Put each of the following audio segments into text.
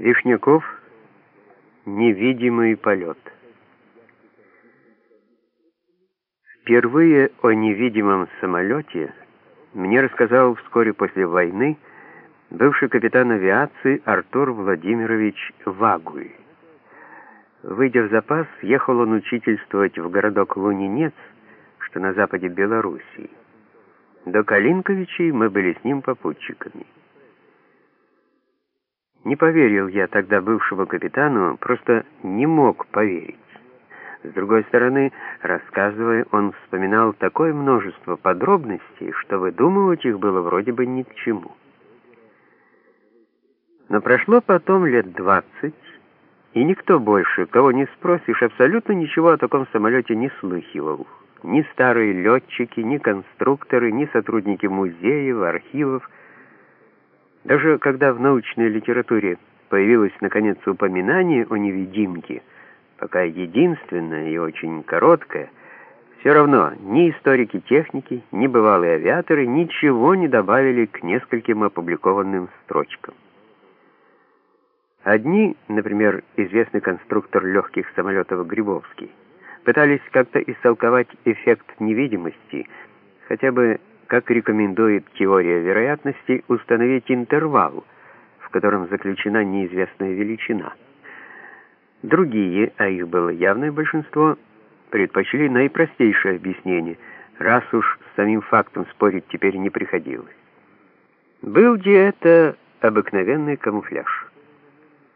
Вишняков «Невидимый полет». Впервые о невидимом самолете мне рассказал вскоре после войны бывший капитан авиации Артур Владимирович Вагуль. Выйдя в запас, ехал он учительствовать в городок Лунинец, что на западе Белоруссии. До Калинковичей мы были с ним попутчиками. Не поверил я тогда бывшему капитану, просто не мог поверить. С другой стороны, рассказывая, он вспоминал такое множество подробностей, что выдумывать их было вроде бы ни к чему. Но прошло потом лет двадцать, и никто больше, кого не спросишь, абсолютно ничего о таком самолете не слыхивал. Ни старые летчики, ни конструкторы, ни сотрудники музеев, архивов, даже когда в научной литературе появилось наконец упоминание о невидимке, пока единственное и очень короткое, все равно ни историки техники, ни бывалые авиаторы ничего не добавили к нескольким опубликованным строчкам. Одни, например, известный конструктор легких самолетов Грибовский, пытались как-то истолковать эффект невидимости, хотя бы как рекомендует теория вероятности, установить интервал, в котором заключена неизвестная величина. Другие, а их было явное большинство, предпочли наипростейшее объяснение, раз уж с самим фактом спорить теперь не приходилось. Был где это обыкновенный камуфляж.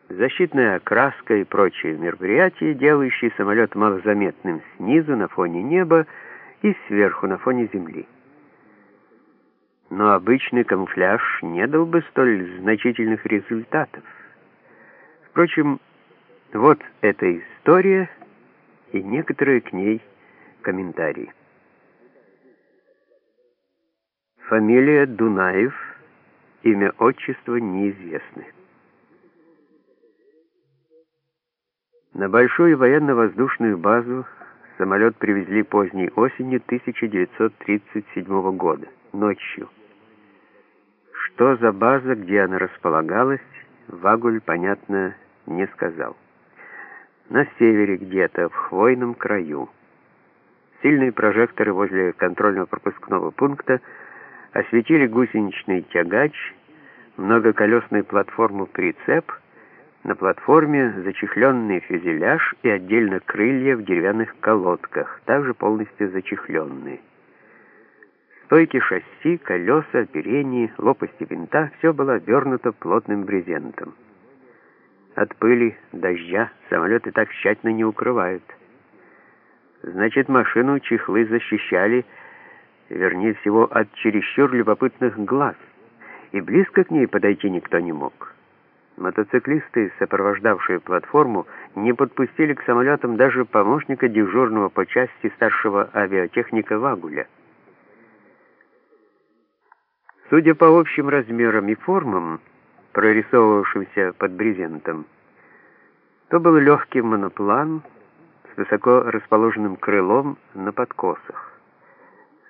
Защитная окраска и прочие мероприятия, делающие самолет малозаметным снизу на фоне неба и сверху на фоне земли но обычный камуфляж не дал бы столь значительных результатов. Впрочем, вот эта история и некоторые к ней комментарии. Фамилия Дунаев, имя отчества неизвестны. На большую военно-воздушную базу самолет привезли поздней осенью 1937 года, ночью. Что за база, где она располагалась, Вагуль, понятно, не сказал. На севере где-то, в хвойном краю. Сильные прожекторы возле контрольно-пропускного пункта осветили гусеничный тягач, многоколесную платформу «Прицеп», на платформе зачехленный фюзеляж и отдельно крылья в деревянных колодках, также полностью зачехленные. Стойки шасси, колеса, оперение, лопасти винта — все было обернуто плотным брезентом. От пыли, дождя самолеты так тщательно не укрывают. Значит, машину чехлы защищали, вернее всего, от чересчур любопытных глаз, и близко к ней подойти никто не мог. Мотоциклисты, сопровождавшие платформу, не подпустили к самолетам даже помощника дежурного по части старшего авиатехника Вагуля. Судя по общим размерам и формам, прорисовывавшимся под брезентом, то был легкий моноплан с высоко расположенным крылом на подкосах,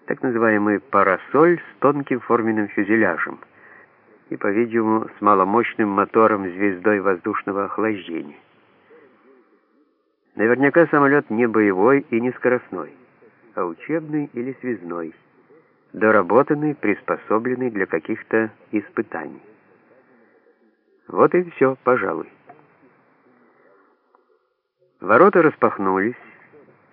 так называемый парасоль с тонким форменным фюзеляжем и, по-видимому, с маломощным мотором звездой воздушного охлаждения. Наверняка самолет не боевой и не скоростной, а учебный или связной доработанный, приспособленный для каких-то испытаний. Вот и все, пожалуй. Ворота распахнулись,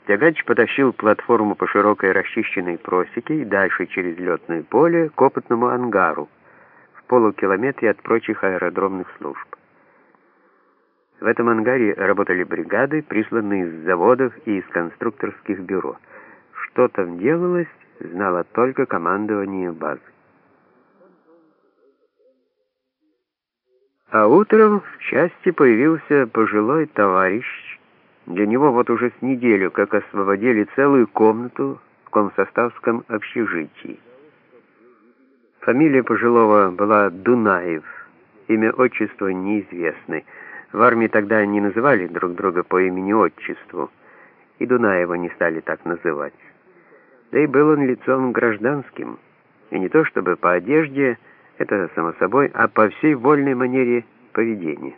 тягач потащил платформу по широкой расчищенной просеке и дальше через летное поле к опытному ангару полукилометре от прочих аэродромных служб. В этом ангаре работали бригады, присланные из заводов и из конструкторских бюро. Что там делалось, знало только командование базы. А утром в части появился пожилой товарищ. Для него вот уже с неделю как освободили целую комнату в комсоставском общежитии. Фамилия пожилого была Дунаев, имя отчества неизвестны. В армии тогда не называли друг друга по имени-отчеству, и Дунаева не стали так называть. Да и был он лицом гражданским, и не то чтобы по одежде, это само собой, а по всей вольной манере поведения.